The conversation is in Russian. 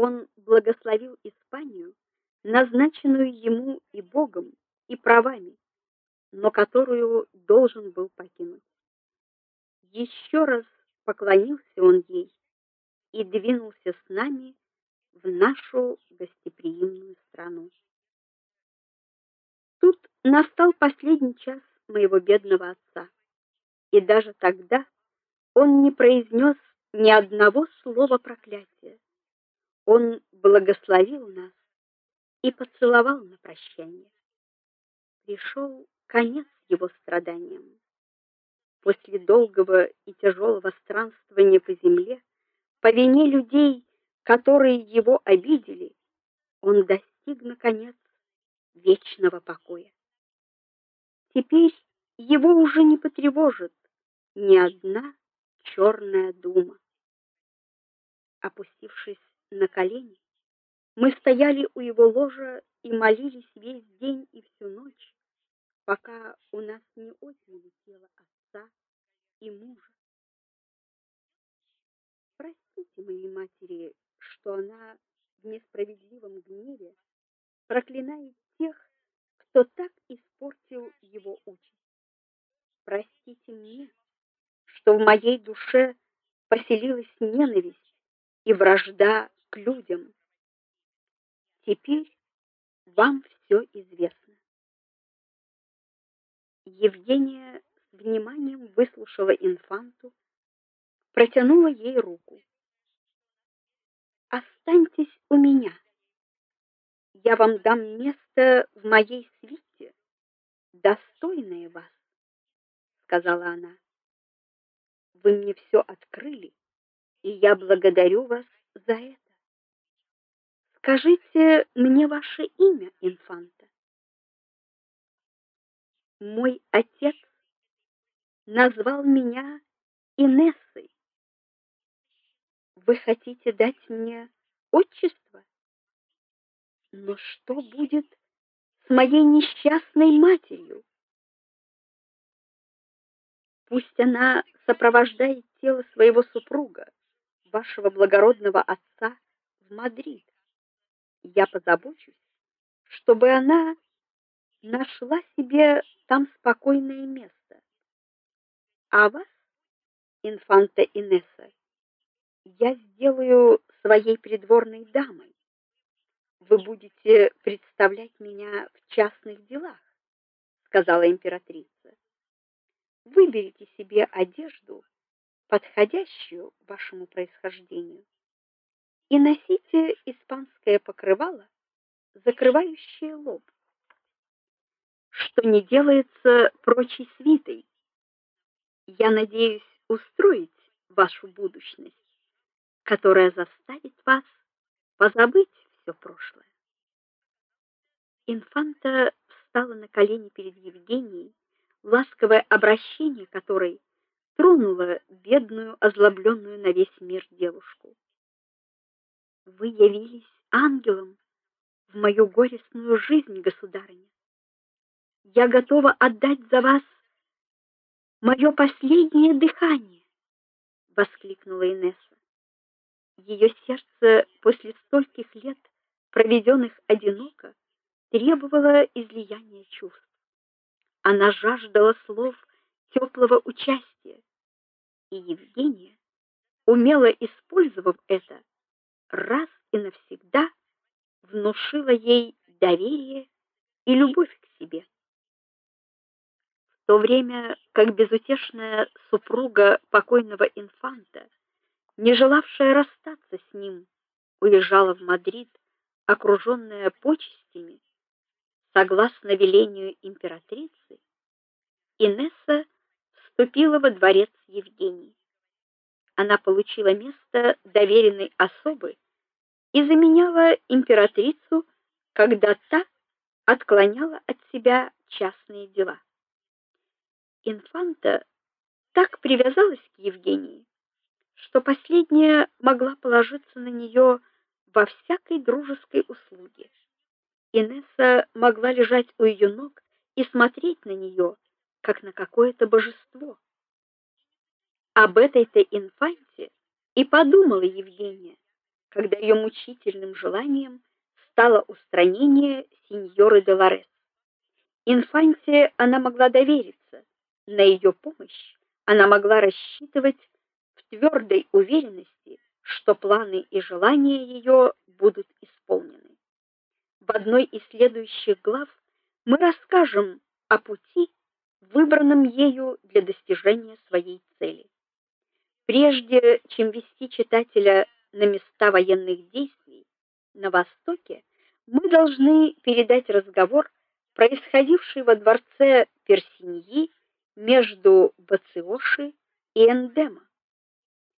Он благословил Испанию, назначенную ему и Богом, и правами, но которую должен был покинуть. Еще раз поклонился он ей и двинулся с нами в нашу гостеприимную страну. Тут настал последний час моего бедного отца. И даже тогда он не произнес ни одного слова проклятия. Он благословил нас и поцеловал на прощание. Пришел конец его страданиям. После долгого и тяжелого странствования по земле, по вине людей, которые его обидели, он достиг наконец вечного покоя. Теперь его уже не потревожит ни одна черная дума. Опустившись на колени, мы стояли у его ложа и молились весь день и всю ночь, пока у нас не отняли тело отца и мужа. Простите моей матери, что она в несправедливом гневе проклинает тех, кто так испортил его участь. Простите мне, что в моей душе поселилась ненависть и вражда к людям. Теперь вам все известно. Евгения с вниманием выслушала инфанту, протянула ей руку. Останьтесь у меня я вам дам место в моей свите, достойное вас, сказала она. Вы мне все открыли, и я благодарю вас за это. Скажите мне ваше имя, инфанта. Мой отец назвал меня Инессой. Вы хотите дать мне отчество? Но что будет с моей несчастной матерью? Пусть она сопровождает тело своего супруга, вашего благородного отца, в Мадрид. Я позабочусь, чтобы она нашла себе там спокойное место. А вас, инфанта Инесса, я сделаю своей придворной дамой вы будете представлять меня в частных делах, сказала императрица. Выберите себе одежду, подходящую вашему происхождению, и носите испанское покрывало, закрывающее лоб, что не делается прочей свитой. Я надеюсь устроить вашу будущность, которая заставит вас позабыть все прошлое. Инфанта встала на колени перед Евгенией, ласковое обращение которой тронуло бедную, озлобленную на весь мир девушку. Вы явились ангелом в мою горестную жизнь, государыня. Я готова отдать за вас мое последнее дыхание, воскликнула Инесса. Ее сердце после стольких лет проведенных одиноко, требовала излияния чувств. Она жаждала слов теплого участия, и Евгения, умело использовав это, раз и навсегда внушила ей доверие и любовь к себе. В то время, как безутешная супруга покойного инфанта, не желавшая расстаться с ним, уезжала в Мадрид окруженная почестями, согласно велению императрицы, Инесса вступила во дворец Евгении. Она получила место доверенной особы и заменяла императрицу, когда та отклоняла от себя частные дела. Инфанта так привязалась к Евгении, что последняя могла положиться на нее во всякой дружеской услуге. Инесса могла лежать у ее ног и смотреть на нее, как на какое-то божество. Об этой-то инфанте и подумала Евгения, когда ее мучительным желанием стало устранение сеньоры Долорес. Инфанте она могла довериться, на ее помощь она могла рассчитывать в твердой уверенности, что планы и желания ее будут исполнены. В одной из следующих глав мы расскажем о пути, выбранном ею для достижения своей цели. Прежде чем вести читателя на места военных действий на востоке, мы должны передать разговор, происходивший во дворце Персиньи между Бациоши и Эндема.